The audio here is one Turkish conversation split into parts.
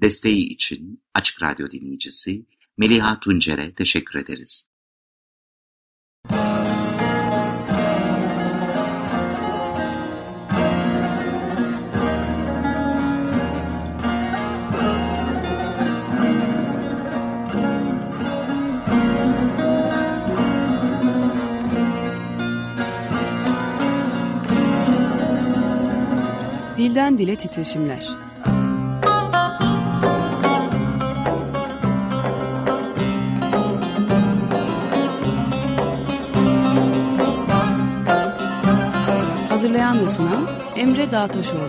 Desteği için Açık Radyo dinleyicisi Meliha Tuncer'e teşekkür ederiz. Dilden Dile Titreşimler Hazırlayan ve sunan Emre Dağtaşoğlu.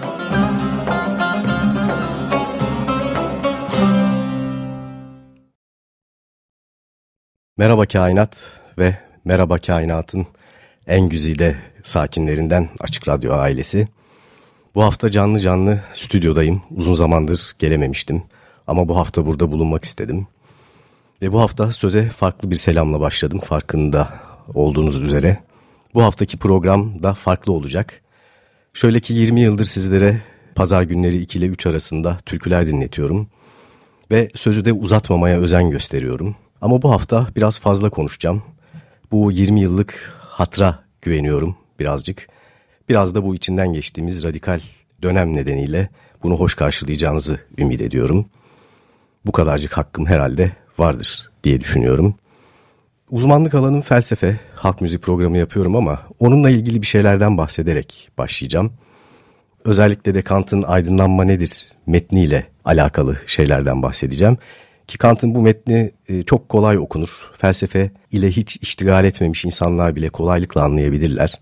Merhaba kainat ve merhaba kainatın en güzide sakinlerinden Açık Radyo ailesi. Bu hafta canlı canlı stüdyodayım. Uzun zamandır gelememiştim. Ama bu hafta burada bulunmak istedim. Ve bu hafta söze farklı bir selamla başladım farkında olduğunuz üzere. Bu haftaki program da farklı olacak. Şöyle ki 20 yıldır sizlere pazar günleri 2 ile 3 arasında türküler dinletiyorum. Ve sözü de uzatmamaya özen gösteriyorum. Ama bu hafta biraz fazla konuşacağım. Bu 20 yıllık hatra güveniyorum birazcık. Biraz da bu içinden geçtiğimiz radikal dönem nedeniyle bunu hoş karşılayacağınızı ümit ediyorum. Bu kadarcık hakkım herhalde vardır diye düşünüyorum. Uzmanlık alanım felsefe, halk müzik programı yapıyorum ama onunla ilgili bir şeylerden bahsederek başlayacağım. Özellikle de Kant'ın aydınlanma nedir metniyle alakalı şeylerden bahsedeceğim. Ki Kant'ın bu metni e, çok kolay okunur. Felsefe ile hiç iştigal etmemiş insanlar bile kolaylıkla anlayabilirler.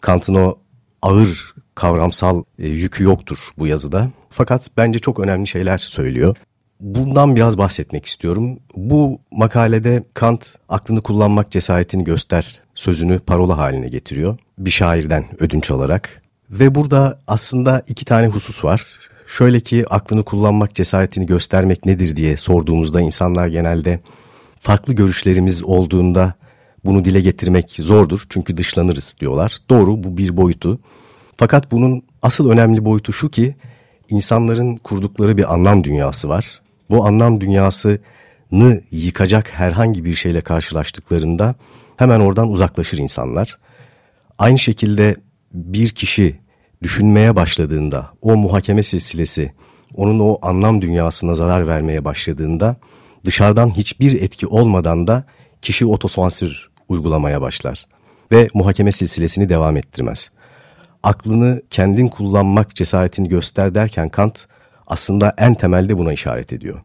Kant'ın o ağır kavramsal e, yükü yoktur bu yazıda. Fakat bence çok önemli şeyler söylüyor. Bundan biraz bahsetmek istiyorum. Bu makalede Kant aklını kullanmak cesaretini göster sözünü parola haline getiriyor. Bir şairden ödünç alarak. Ve burada aslında iki tane husus var. Şöyle ki aklını kullanmak cesaretini göstermek nedir diye sorduğumuzda insanlar genelde farklı görüşlerimiz olduğunda bunu dile getirmek zordur çünkü dışlanırız diyorlar. Doğru bu bir boyutu. Fakat bunun asıl önemli boyutu şu ki insanların kurdukları bir anlam dünyası var. Bu anlam dünyasını yıkacak herhangi bir şeyle karşılaştıklarında hemen oradan uzaklaşır insanlar. Aynı şekilde bir kişi düşünmeye başladığında o muhakeme silsilesi onun o anlam dünyasına zarar vermeye başladığında dışarıdan hiçbir etki olmadan da kişi otosansür uygulamaya başlar ve muhakeme silsilesini devam ettirmez. Aklını kendin kullanmak cesaretini göster derken Kant aslında en temelde buna işaret ediyor.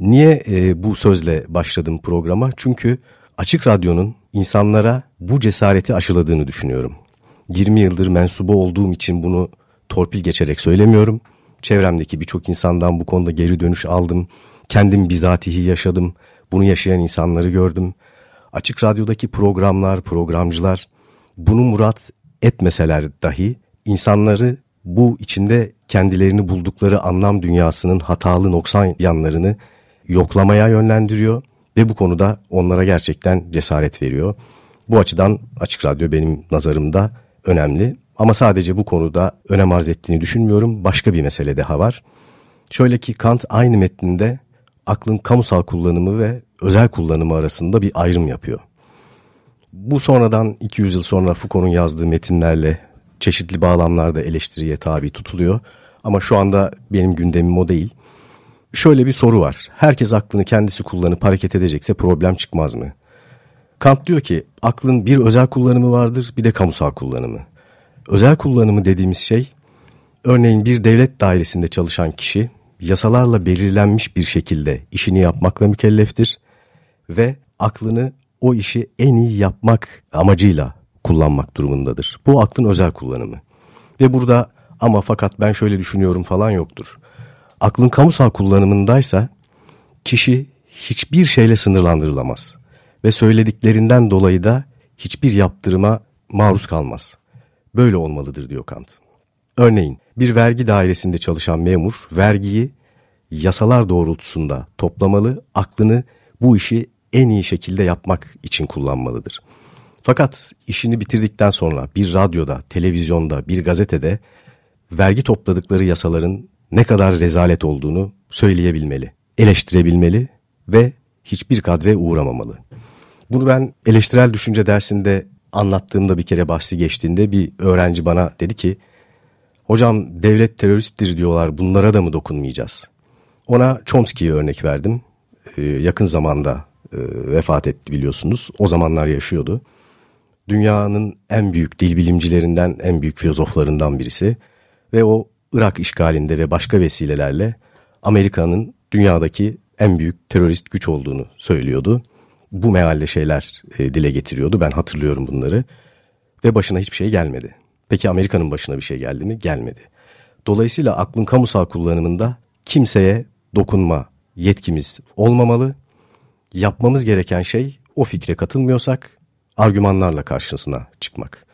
Niye e, bu sözle başladım programa? Çünkü Açık Radyo'nun insanlara bu cesareti aşıladığını düşünüyorum. 20 yıldır mensubu olduğum için bunu torpil geçerek söylemiyorum. Çevremdeki birçok insandan bu konuda geri dönüş aldım. Kendim bizatihi yaşadım. Bunu yaşayan insanları gördüm. Açık Radyo'daki programlar, programcılar bunu murat etmeseler dahi insanları bu içinde kendilerini buldukları anlam dünyasının hatalı noksan yanlarını yoklamaya yönlendiriyor ve bu konuda onlara gerçekten cesaret veriyor. Bu açıdan Açık Radyo benim nazarımda önemli ama sadece bu konuda önem arz ettiğini düşünmüyorum. Başka bir mesele daha var. Şöyle ki Kant aynı metninde aklın kamusal kullanımı ve özel kullanımı arasında bir ayrım yapıyor. Bu sonradan 200 yıl sonra Foucault'un yazdığı metinlerle çeşitli bağlamlarda eleştiriye tabi tutuluyor. Ama şu anda benim gündemim o değil. Şöyle bir soru var. Herkes aklını kendisi kullanıp hareket edecekse problem çıkmaz mı? Kant diyor ki aklın bir özel kullanımı vardır bir de kamusal kullanımı. Özel kullanımı dediğimiz şey örneğin bir devlet dairesinde çalışan kişi yasalarla belirlenmiş bir şekilde işini yapmakla mükelleftir ve aklını o işi en iyi yapmak amacıyla kullanmak durumundadır. Bu aklın özel kullanımı. Ve burada ama fakat ben şöyle düşünüyorum falan yoktur. Aklın kamusal kullanımındaysa kişi hiçbir şeyle sınırlandırılamaz ve söylediklerinden dolayı da hiçbir yaptırıma maruz kalmaz. Böyle olmalıdır diyor Kant. Örneğin bir vergi dairesinde çalışan memur vergiyi yasalar doğrultusunda toplamalı, aklını bu işi en iyi şekilde yapmak için kullanmalıdır. Fakat işini bitirdikten sonra bir radyoda, televizyonda, bir gazetede vergi topladıkları yasaların ne kadar rezalet olduğunu söyleyebilmeli, eleştirebilmeli ve hiçbir kadre uğramamalı. Bunu ben eleştirel düşünce dersinde anlattığımda bir kere bahsi geçtiğinde bir öğrenci bana dedi ki hocam devlet teröristtir diyorlar bunlara da mı dokunmayacağız? Ona Chomsky'ye örnek verdim. Ee, yakın zamanda e, vefat etti biliyorsunuz. O zamanlar yaşıyordu. Dünyanın en büyük dil bilimcilerinden, en büyük filozoflarından birisi. Ve o Irak işgalinde ve başka vesilelerle Amerika'nın dünyadaki en büyük terörist güç olduğunu söylüyordu. Bu mealle şeyler e, dile getiriyordu. Ben hatırlıyorum bunları. Ve başına hiçbir şey gelmedi. Peki Amerika'nın başına bir şey geldi mi? Gelmedi. Dolayısıyla aklın kamusal kullanımında kimseye dokunma yetkimiz olmamalı. Yapmamız gereken şey o fikre katılmıyorsak argümanlarla karşısına çıkmak.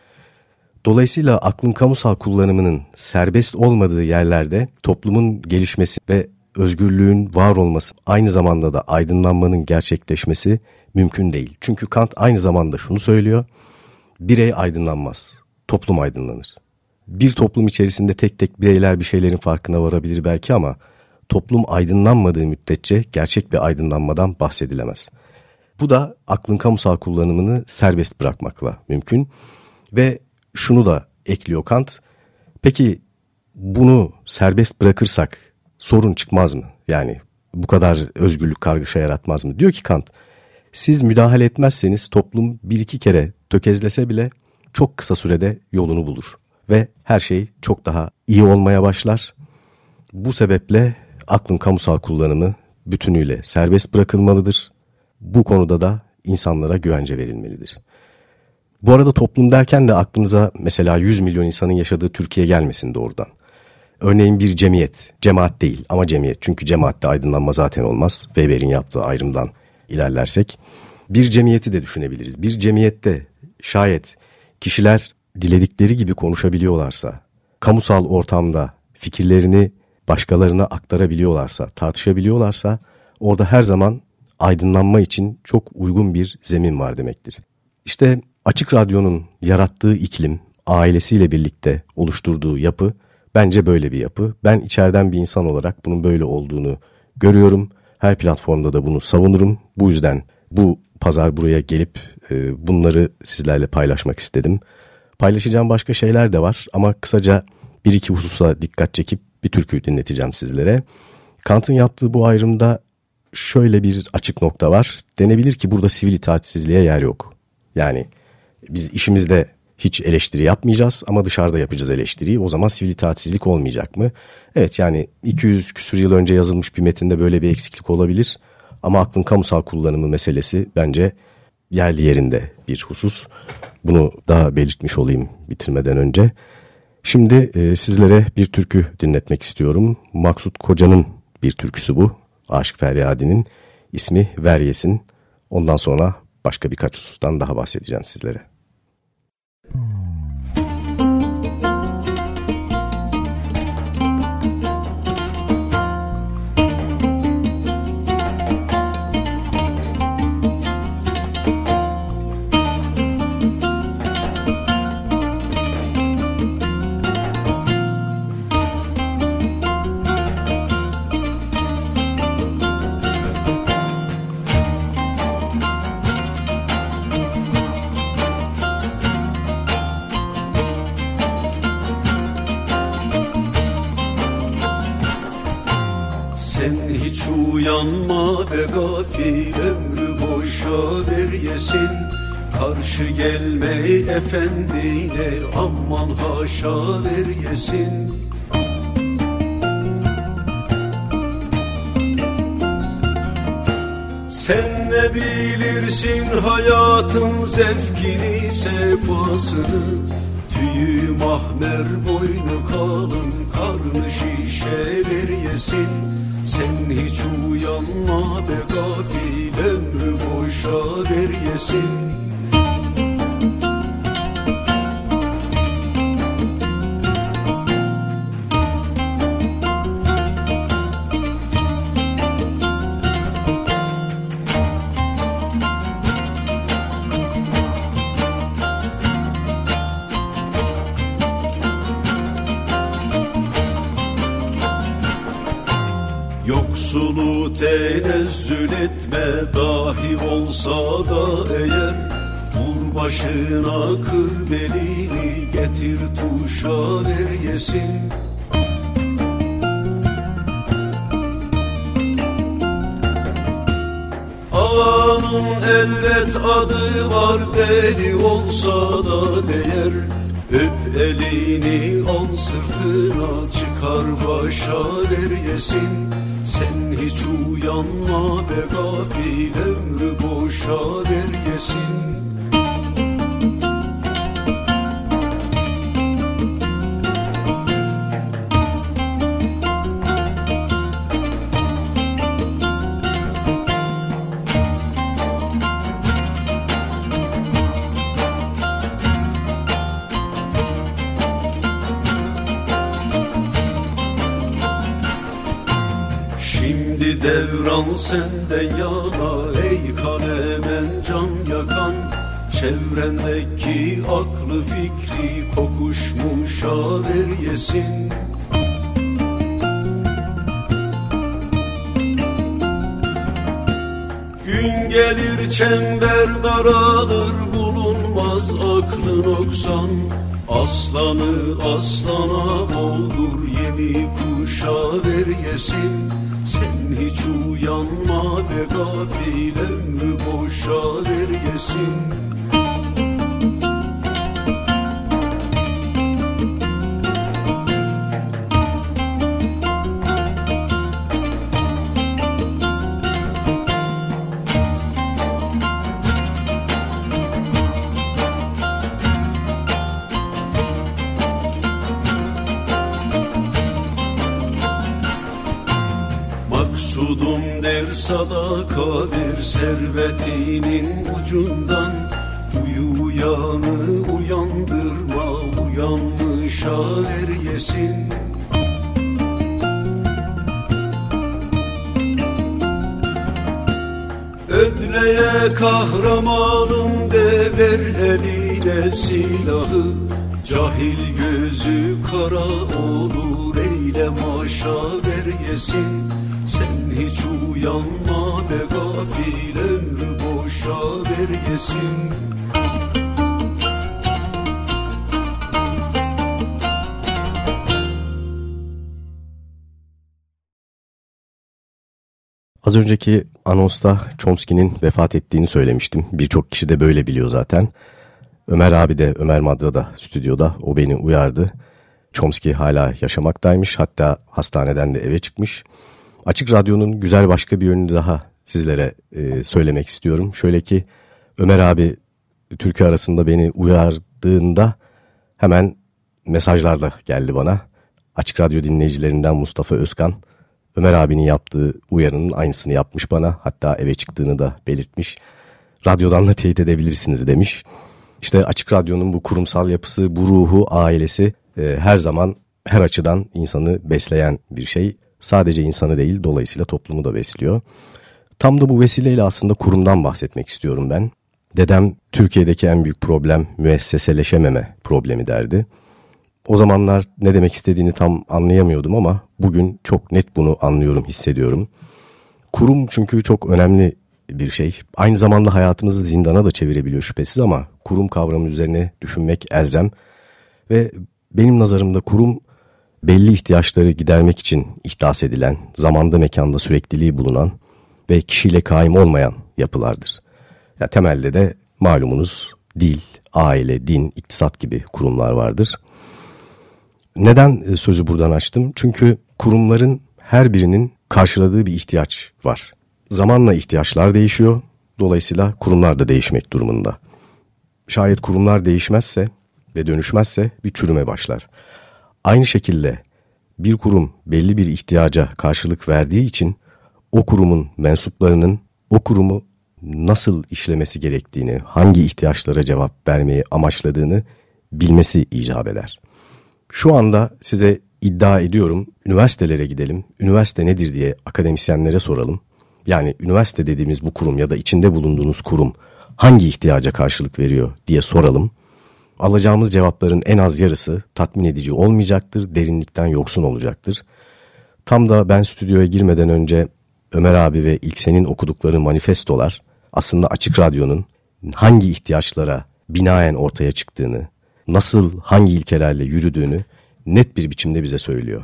Dolayısıyla aklın kamusal kullanımının serbest olmadığı yerlerde toplumun gelişmesi ve özgürlüğün var olması aynı zamanda da aydınlanmanın gerçekleşmesi mümkün değil. Çünkü Kant aynı zamanda şunu söylüyor. Birey aydınlanmaz, toplum aydınlanır. Bir toplum içerisinde tek tek bireyler bir şeylerin farkına varabilir belki ama toplum aydınlanmadığı müddetçe gerçek bir aydınlanmadan bahsedilemez. Bu da aklın kamusal kullanımını serbest bırakmakla mümkün. Ve şunu da ekliyor Kant. Peki bunu serbest bırakırsak sorun çıkmaz mı? Yani bu kadar özgürlük kargaşa yaratmaz mı? Diyor ki Kant, siz müdahale etmezseniz toplum bir iki kere tökezlese bile çok kısa sürede yolunu bulur. Ve her şey çok daha iyi olmaya başlar. Bu sebeple aklın kamusal kullanımı bütünüyle serbest bırakılmalıdır. Bu konuda da insanlara güvence verilmelidir. Bu arada toplum derken de aklınıza mesela 100 milyon insanın yaşadığı Türkiye gelmesin doğrudan. Örneğin bir cemiyet, cemaat değil ama cemiyet. Çünkü cemaatte aydınlanma zaten olmaz. Weber'in yaptığı ayrımdan ilerlersek. Bir cemiyeti de düşünebiliriz. Bir cemiyette şayet kişiler diledikleri gibi konuşabiliyorlarsa, kamusal ortamda fikirlerini başkalarına aktarabiliyorlarsa, tartışabiliyorlarsa orada her zaman aydınlanma için çok uygun bir zemin var demektir. İşte Açık Radyo'nun yarattığı iklim, ailesiyle birlikte oluşturduğu yapı bence böyle bir yapı. Ben içeriden bir insan olarak bunun böyle olduğunu görüyorum. Her platformda da bunu savunurum. Bu yüzden bu pazar buraya gelip e, bunları sizlerle paylaşmak istedim. Paylaşacağım başka şeyler de var ama kısaca bir iki hususa dikkat çekip bir türkü dinleteceğim sizlere. Kant'ın yaptığı bu ayrımda şöyle bir açık nokta var. Denebilir ki burada sivil itaatsizliğe yer yok. Yani biz işimizde hiç eleştiri yapmayacağız ama dışarıda yapacağız eleştiriyi. O zaman sivil itaatsizlik olmayacak mı? Evet yani 200 küsur yıl önce yazılmış bir metinde böyle bir eksiklik olabilir. Ama aklın kamusal kullanımı meselesi bence yerli yerinde bir husus. Bunu daha belirtmiş olayım bitirmeden önce. Şimdi e, sizlere bir türkü dinletmek istiyorum. Maksut Koca'nın bir türküsü bu. Aşk Feryadi'nin ismi Veryesin. Ondan sonra başka birkaç husustan daha bahsedeceğim sizlere. Karşı gelme efendiyle aman haşa ver yesin. Sen ne bilirsin hayatın zevkini sefasını Tüyü mahmer boynu kalın karnı şişeler yesin Sen hiç uyanma be gafil ömrü boşa ver yesin tenezzül etme dahi olsa da eğer. Vur başına kır belini getir tuşa ver yesin. Ağanın elbet adı var deli olsa da değer. Öp elini al sırtına çıkar başa ver yesin Sen hiç uyanma be gafil ömrü boşa ver yesin devran senden yana Ey kanemen can yakan. Çevrendeki aklı fikri kokuşmuşa ver yesin. Gün gelir çember daralır bulunmaz aklın oksan. Aslanı aslana boldur yemi kuşa ver yesin. Sen hiç uyanma be gafil ömrü boşa ver yesin sadaka ver servetinin ucundan. Uyu uyanı uyandırma uyanmışa ver yesin. Ödleye kahramanım de ver eline silahı. Cahil gözü kara olur eyle maşa ver yesin hiç Uyanma be gafil ömrü boşa ver yesin Az önceki anonsta Chomsky'nin vefat ettiğini söylemiştim. Birçok kişi de böyle biliyor zaten. Ömer abi de Ömer Madra da stüdyoda o beni uyardı. Chomsky hala yaşamaktaymış hatta hastaneden de eve çıkmış. Açık Radyo'nun güzel başka bir yönünü daha sizlere e, söylemek istiyorum. Şöyle ki Ömer abi Türkiye arasında beni uyardığında hemen mesajlar da geldi bana. Açık Radyo dinleyicilerinden Mustafa Özkan Ömer abinin yaptığı uyarının aynısını yapmış bana. Hatta eve çıktığını da belirtmiş. Radyodan da teyit edebilirsiniz demiş. İşte Açık Radyo'nun bu kurumsal yapısı, bu ruhu, ailesi e, her zaman her açıdan insanı besleyen bir şey sadece insanı değil dolayısıyla toplumu da besliyor. Tam da bu vesileyle aslında kurumdan bahsetmek istiyorum ben. Dedem Türkiye'deki en büyük problem müesseseleşememe problemi derdi. O zamanlar ne demek istediğini tam anlayamıyordum ama bugün çok net bunu anlıyorum, hissediyorum. Kurum çünkü çok önemli bir şey. Aynı zamanda hayatımızı zindana da çevirebiliyor şüphesiz ama kurum kavramı üzerine düşünmek elzem. Ve benim nazarımda kurum belli ihtiyaçları gidermek için ihdas edilen, zamanda mekanda sürekliliği bulunan ve kişiyle kaim olmayan yapılardır. Ya temelde de malumunuz dil, aile, din, iktisat gibi kurumlar vardır. Neden e, sözü buradan açtım? Çünkü kurumların her birinin karşıladığı bir ihtiyaç var. Zamanla ihtiyaçlar değişiyor, dolayısıyla kurumlar da değişmek durumunda. Şayet kurumlar değişmezse ve dönüşmezse bir çürüme başlar. Aynı şekilde bir kurum belli bir ihtiyaca karşılık verdiği için o kurumun mensuplarının o kurumu nasıl işlemesi gerektiğini, hangi ihtiyaçlara cevap vermeyi amaçladığını bilmesi icap eder. Şu anda size iddia ediyorum, üniversitelere gidelim, üniversite nedir diye akademisyenlere soralım. Yani üniversite dediğimiz bu kurum ya da içinde bulunduğunuz kurum hangi ihtiyaca karşılık veriyor diye soralım alacağımız cevapların en az yarısı tatmin edici olmayacaktır, derinlikten yoksun olacaktır. Tam da ben stüdyoya girmeden önce Ömer abi ve İlksen'in okudukları manifestolar aslında Açık Radyo'nun hangi ihtiyaçlara binaen ortaya çıktığını, nasıl hangi ilkelerle yürüdüğünü net bir biçimde bize söylüyor.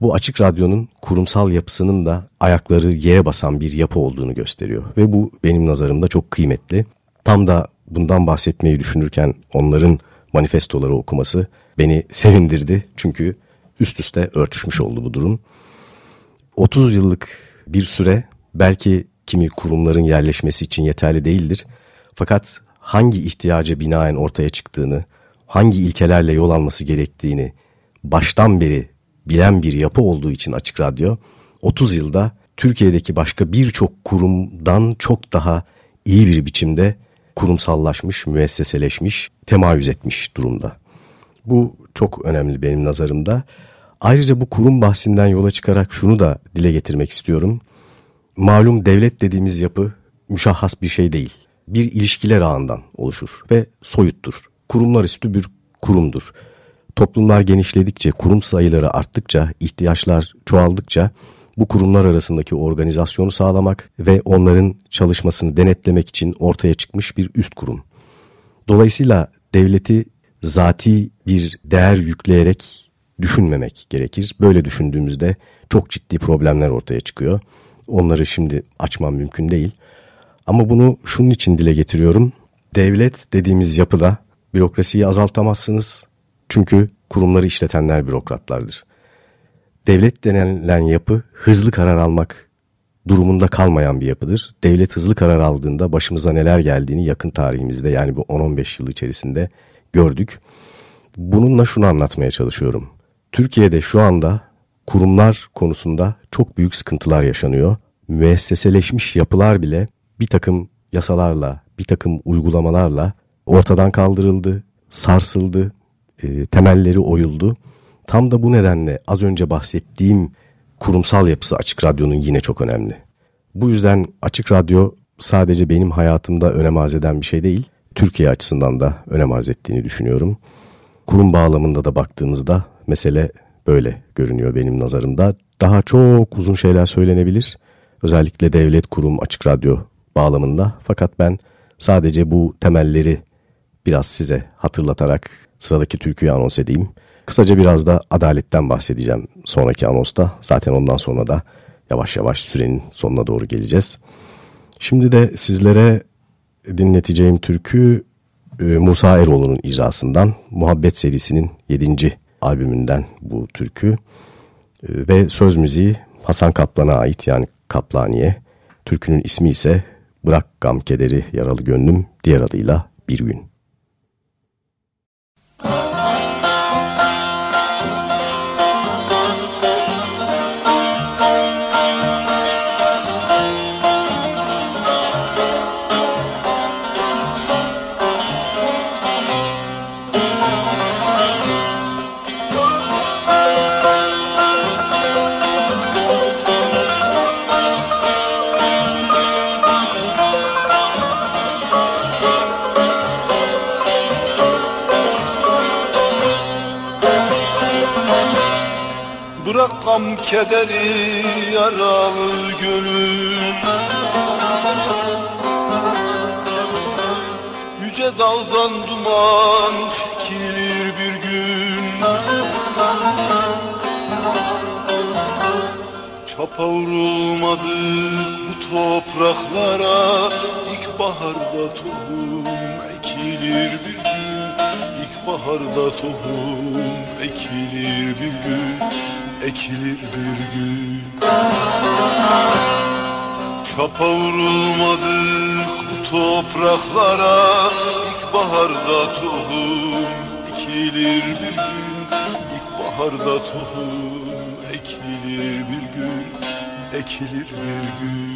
Bu Açık Radyo'nun kurumsal yapısının da ayakları yere basan bir yapı olduğunu gösteriyor ve bu benim nazarımda çok kıymetli. Tam da bundan bahsetmeyi düşünürken onların manifestoları okuması beni sevindirdi çünkü üst üste örtüşmüş oldu bu durum. 30 yıllık bir süre belki kimi kurumların yerleşmesi için yeterli değildir. Fakat hangi ihtiyaca binaen ortaya çıktığını, hangi ilkelerle yol alması gerektiğini baştan beri bilen bir yapı olduğu için Açık Radyo 30 yılda Türkiye'deki başka birçok kurumdan çok daha iyi bir biçimde kurumsallaşmış, müesseseleşmiş, temayüz etmiş durumda. Bu çok önemli benim nazarımda. Ayrıca bu kurum bahsinden yola çıkarak şunu da dile getirmek istiyorum. Malum devlet dediğimiz yapı müşahhas bir şey değil. Bir ilişkiler ağından oluşur ve soyuttur. Kurumlar üstü bir kurumdur. Toplumlar genişledikçe, kurum sayıları arttıkça, ihtiyaçlar çoğaldıkça bu kurumlar arasındaki organizasyonu sağlamak ve onların çalışmasını denetlemek için ortaya çıkmış bir üst kurum. Dolayısıyla devleti zati bir değer yükleyerek düşünmemek gerekir. Böyle düşündüğümüzde çok ciddi problemler ortaya çıkıyor. Onları şimdi açmam mümkün değil. Ama bunu şunun için dile getiriyorum. Devlet dediğimiz yapıda bürokrasiyi azaltamazsınız. Çünkü kurumları işletenler bürokratlardır. Devlet denilen yapı hızlı karar almak durumunda kalmayan bir yapıdır. Devlet hızlı karar aldığında başımıza neler geldiğini yakın tarihimizde yani bu 10-15 yıl içerisinde gördük. Bununla şunu anlatmaya çalışıyorum. Türkiye'de şu anda kurumlar konusunda çok büyük sıkıntılar yaşanıyor. Müesseseleşmiş yapılar bile bir takım yasalarla, bir takım uygulamalarla ortadan kaldırıldı, sarsıldı, e, temelleri oyuldu. Tam da bu nedenle az önce bahsettiğim kurumsal yapısı Açık Radyo'nun yine çok önemli. Bu yüzden Açık Radyo sadece benim hayatımda önem arz eden bir şey değil, Türkiye açısından da önem arz ettiğini düşünüyorum. Kurum bağlamında da baktığımızda mesele böyle görünüyor benim nazarımda. Daha çok uzun şeyler söylenebilir. Özellikle devlet, kurum, açık radyo bağlamında. Fakat ben sadece bu temelleri biraz size hatırlatarak sıradaki türküyü anons edeyim. Kısaca biraz da adaletten bahsedeceğim sonraki anonsta. Zaten ondan sonra da yavaş yavaş sürenin sonuna doğru geleceğiz. Şimdi de sizlere dinleteceğim türkü e, Musa Eroğlu'nun icrasından Muhabbet serisinin 7. albümünden bu türkü e, ve söz müziği Hasan Kaplan'a ait yani Kaplaniye. Türkünün ismi ise Bırak Gam Kederi Yaralı Gönlüm diğer adıyla Bir Gün. Gam kederi yaralı gönül Yüce dağdan duman çekilir bir gün. Çapa vurulmadı bu topraklara İlkbaharda tohum ekilir bir gün. İlkbaharda tohum ekilir bir gün ekilir bir gün. Çapa vurulmadık bu topraklara İlkbaharda tohum ekilir bir gün. İlkbaharda tohum ekilir bir gün Ekilir bir gün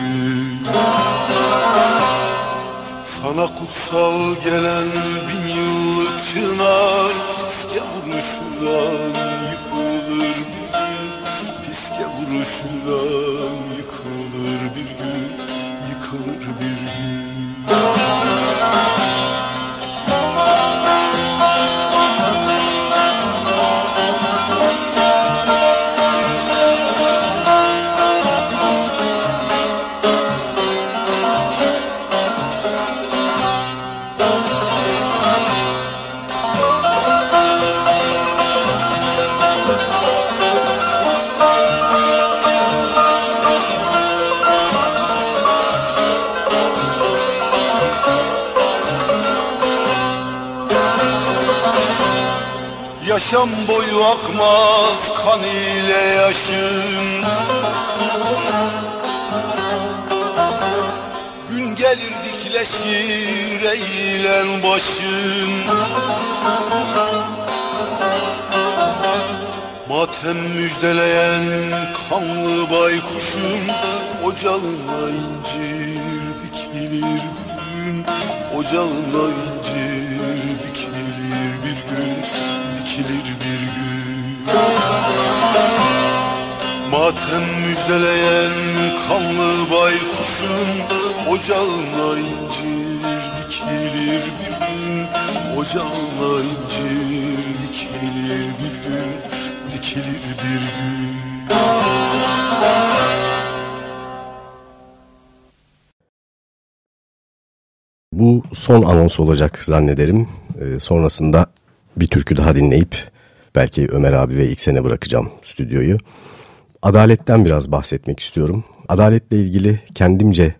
Gün Sana kutsal gelen bin yıllık çınar Fiske vuruşuyla yıkılır bir gün Fiske vuruşuyla akmaz kan ile yaşın Gün gelir dikleşir eğilen başın Matem müjdeleyen kanlı baykuşun Ocağına incir dikilir gün Ocağına incir Matem müjdeleyen kanlı baykuşun Ocağına incir dikilir bir gün Ocağına incir dikilir bir gün Dikilir bir gün Bu son anons olacak zannederim. Ee, sonrasında bir türkü daha dinleyip belki Ömer abi ve ilk bırakacağım stüdyoyu. Adaletten biraz bahsetmek istiyorum. Adaletle ilgili kendimce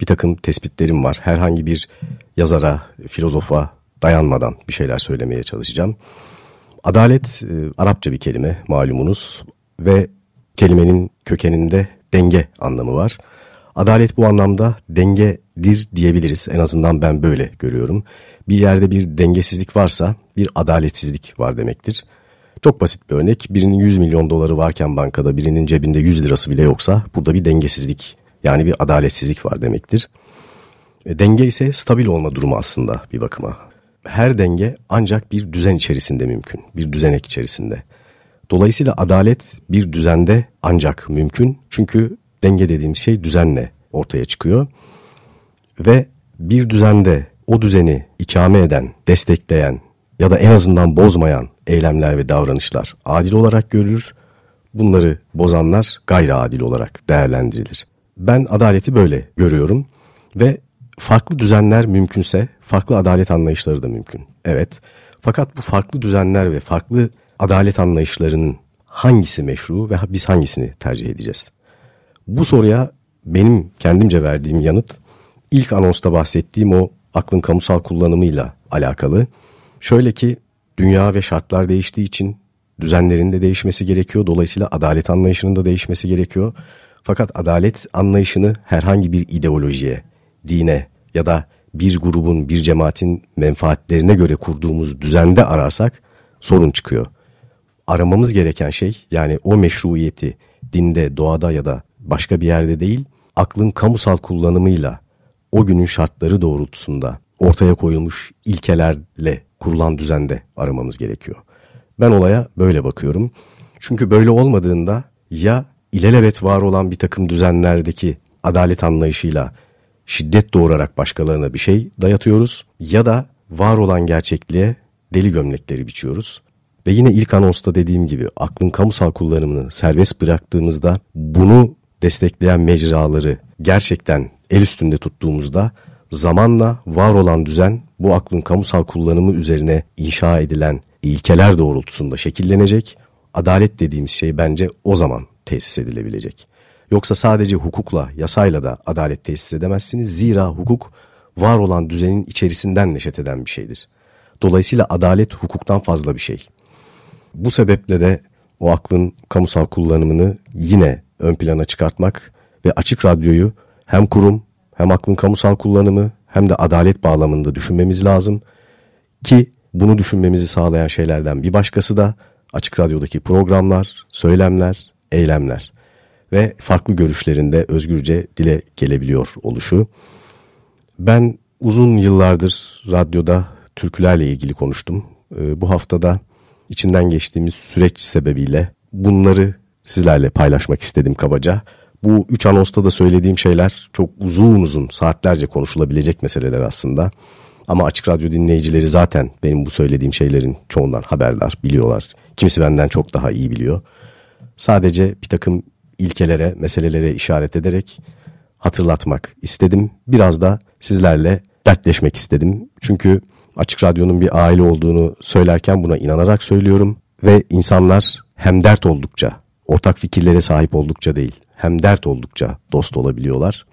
bir takım tespitlerim var. Herhangi bir yazara, filozofa dayanmadan bir şeyler söylemeye çalışacağım. Adalet e, Arapça bir kelime malumunuz ve kelimenin kökeninde denge anlamı var. Adalet bu anlamda dengedir diyebiliriz. En azından ben böyle görüyorum. Bir yerde bir dengesizlik varsa bir adaletsizlik var demektir. Çok basit bir örnek. Birinin 100 milyon doları varken bankada birinin cebinde 100 lirası bile yoksa burada bir dengesizlik yani bir adaletsizlik var demektir. E, denge ise stabil olma durumu aslında bir bakıma. Her denge ancak bir düzen içerisinde mümkün. Bir düzenek içerisinde. Dolayısıyla adalet bir düzende ancak mümkün. Çünkü denge dediğim şey düzenle ortaya çıkıyor. Ve bir düzende o düzeni ikame eden, destekleyen ya da en azından bozmayan eylemler ve davranışlar adil olarak görülür. Bunları bozanlar gayri adil olarak değerlendirilir. Ben adaleti böyle görüyorum ve farklı düzenler mümkünse farklı adalet anlayışları da mümkün. Evet fakat bu farklı düzenler ve farklı adalet anlayışlarının hangisi meşru ve biz hangisini tercih edeceğiz? Bu soruya benim kendimce verdiğim yanıt ilk anonsta bahsettiğim o aklın kamusal kullanımıyla alakalı. Şöyle ki dünya ve şartlar değiştiği için düzenlerin de değişmesi gerekiyor. Dolayısıyla adalet anlayışının da değişmesi gerekiyor. Fakat adalet anlayışını herhangi bir ideolojiye, dine ya da bir grubun, bir cemaatin menfaatlerine göre kurduğumuz düzende ararsak sorun çıkıyor. Aramamız gereken şey yani o meşruiyeti dinde, doğada ya da başka bir yerde değil, aklın kamusal kullanımıyla o günün şartları doğrultusunda ortaya koyulmuş ilkelerle kurulan düzende aramamız gerekiyor. Ben olaya böyle bakıyorum. Çünkü böyle olmadığında ya ilelebet var olan bir takım düzenlerdeki adalet anlayışıyla şiddet doğurarak başkalarına bir şey dayatıyoruz ya da var olan gerçekliğe deli gömlekleri biçiyoruz. Ve yine ilk anonsta dediğim gibi aklın kamusal kullanımını serbest bıraktığımızda bunu destekleyen mecraları gerçekten el üstünde tuttuğumuzda zamanla var olan düzen bu aklın kamusal kullanımı üzerine inşa edilen ilkeler doğrultusunda şekillenecek. Adalet dediğimiz şey bence o zaman tesis edilebilecek. Yoksa sadece hukukla, yasayla da adalet tesis edemezsiniz. Zira hukuk var olan düzenin içerisinden neşet eden bir şeydir. Dolayısıyla adalet hukuktan fazla bir şey. Bu sebeple de o aklın kamusal kullanımını yine ön plana çıkartmak ve açık radyoyu hem kurum hem aklın kamusal kullanımı hem de adalet bağlamında düşünmemiz lazım. Ki bunu düşünmemizi sağlayan şeylerden bir başkası da açık radyodaki programlar, söylemler, eylemler ve farklı görüşlerinde özgürce dile gelebiliyor oluşu. Ben uzun yıllardır radyoda türkülerle ilgili konuştum. Ee, bu haftada içinden geçtiğimiz süreç sebebiyle bunları sizlerle paylaşmak istedim kabaca. Bu üç anonsta da söylediğim şeyler çok uzun uzun saatlerce konuşulabilecek meseleler aslında. Ama Açık Radyo dinleyicileri zaten benim bu söylediğim şeylerin çoğundan haberdar, biliyorlar. Kimisi benden çok daha iyi biliyor. Sadece bir takım ilkelere, meselelere işaret ederek hatırlatmak istedim. Biraz da sizlerle dertleşmek istedim. Çünkü Açık Radyo'nun bir aile olduğunu söylerken buna inanarak söylüyorum. Ve insanlar hem dert oldukça, ortak fikirlere sahip oldukça değil, hem dert oldukça dost olabiliyorlar.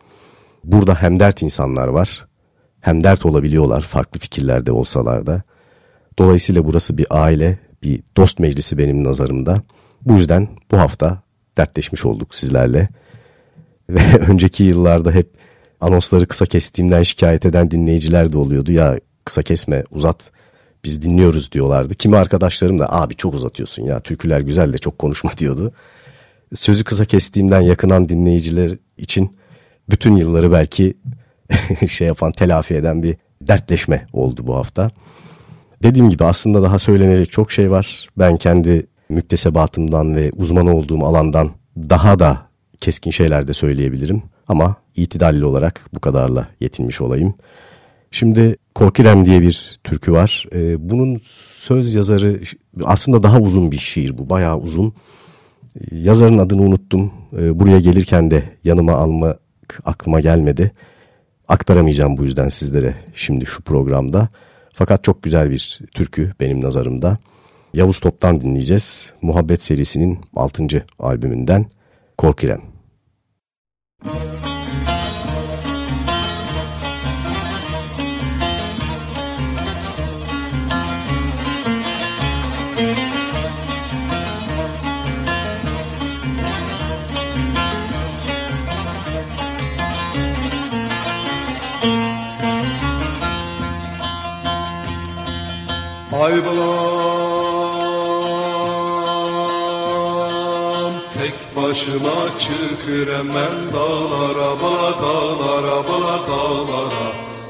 Burada hem dert insanlar var, hem dert olabiliyorlar farklı fikirlerde olsalar da. Dolayısıyla burası bir aile, bir dost meclisi benim nazarımda. Bu yüzden bu hafta dertleşmiş olduk sizlerle. Ve önceki yıllarda hep anonsları kısa kestiğimden şikayet eden dinleyiciler de oluyordu. Ya kısa kesme uzat biz dinliyoruz diyorlardı. Kimi arkadaşlarım da abi çok uzatıyorsun ya türküler güzel de çok konuşma diyordu. Sözü kısa kestiğimden yakınan dinleyiciler için bütün yılları belki şey yapan telafi eden bir dertleşme oldu bu hafta. Dediğim gibi aslında daha söylenecek çok şey var. Ben kendi müktesebatımdan ve uzman olduğum alandan daha da keskin şeyler de söyleyebilirim. Ama itidalli olarak bu kadarla yetinmiş olayım. Şimdi Korkirem diye bir türkü var. Ee, bunun söz yazarı aslında daha uzun bir şiir bu. Bayağı uzun. Yazarın adını unuttum. Ee, buraya gelirken de yanıma almak aklıma gelmedi. Aktaramayacağım bu yüzden sizlere şimdi şu programda. Fakat çok güzel bir türkü benim nazarımda. Yavuz Top'tan dinleyeceğiz. Muhabbet serisinin 6. albümünden Korkirem. Çıkırım ben dağlara bala dağlara bala dağlara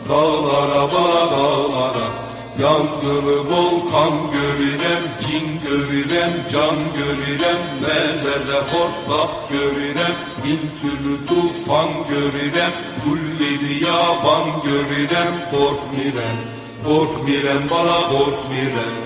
Dağlara bala dağlara. Yangını volkan görürem, cin görürem, can görürem Mezerde hortlak görürem, bin türlü tufan görürem Kulleri yaban görürem, korkmirem Korkmirem bana korkmirem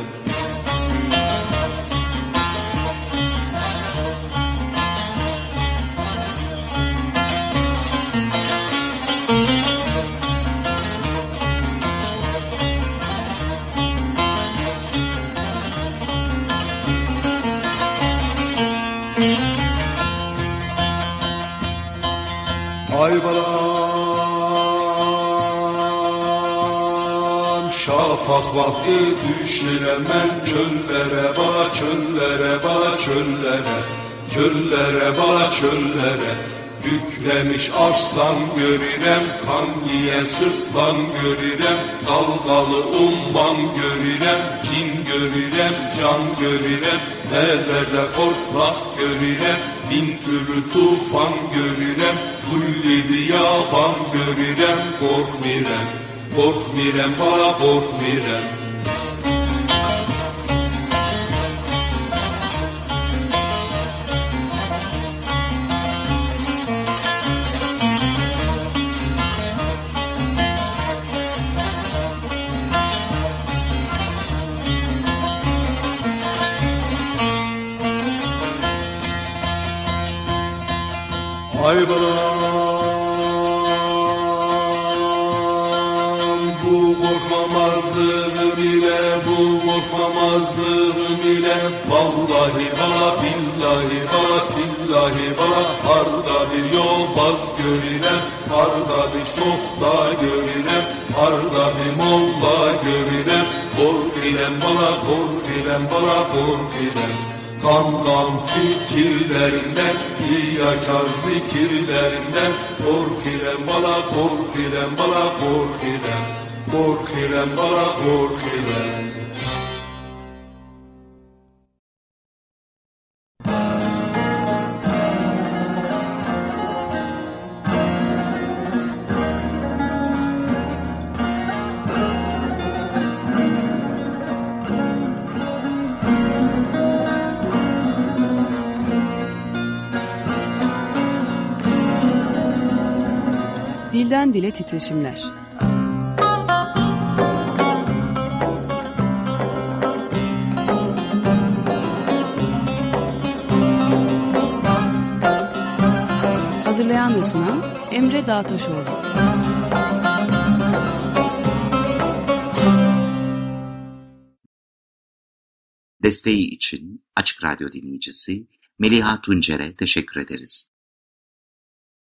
Şafak vakti düşürem ben çöllere ba çöllere ba çöllere. Çöllere ba çöllere. Yüklemiş aslan görürem Kan yiye sırtlan görürem. Dalgalı umman görürem Cin görürem can görürem. Mezerde kortlak görürem Bin türlü tufan görürem. Kulli yaban görürem Korkmirem korkmirem bana korkmirem Ay yaramazlığım ile Vallahi bana billahi bana tillahi bana Arda bir yolbaz görünem Arda bir softa görünem Arda bir molla görünem. Korkilem bana korkilem bana korkilem Kan kan fikirlerinden yakar zikirlerinden. Korkilem bana korkilem bana korkilem Korkilem bana korkilem Dilden dile titreşimler. Hazırlayan ve sunan Emre Dağtaşoğlu. Desteği için Açık Radyo dinleyicisi Meliha Tuncer'e teşekkür ederiz.